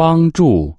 帮助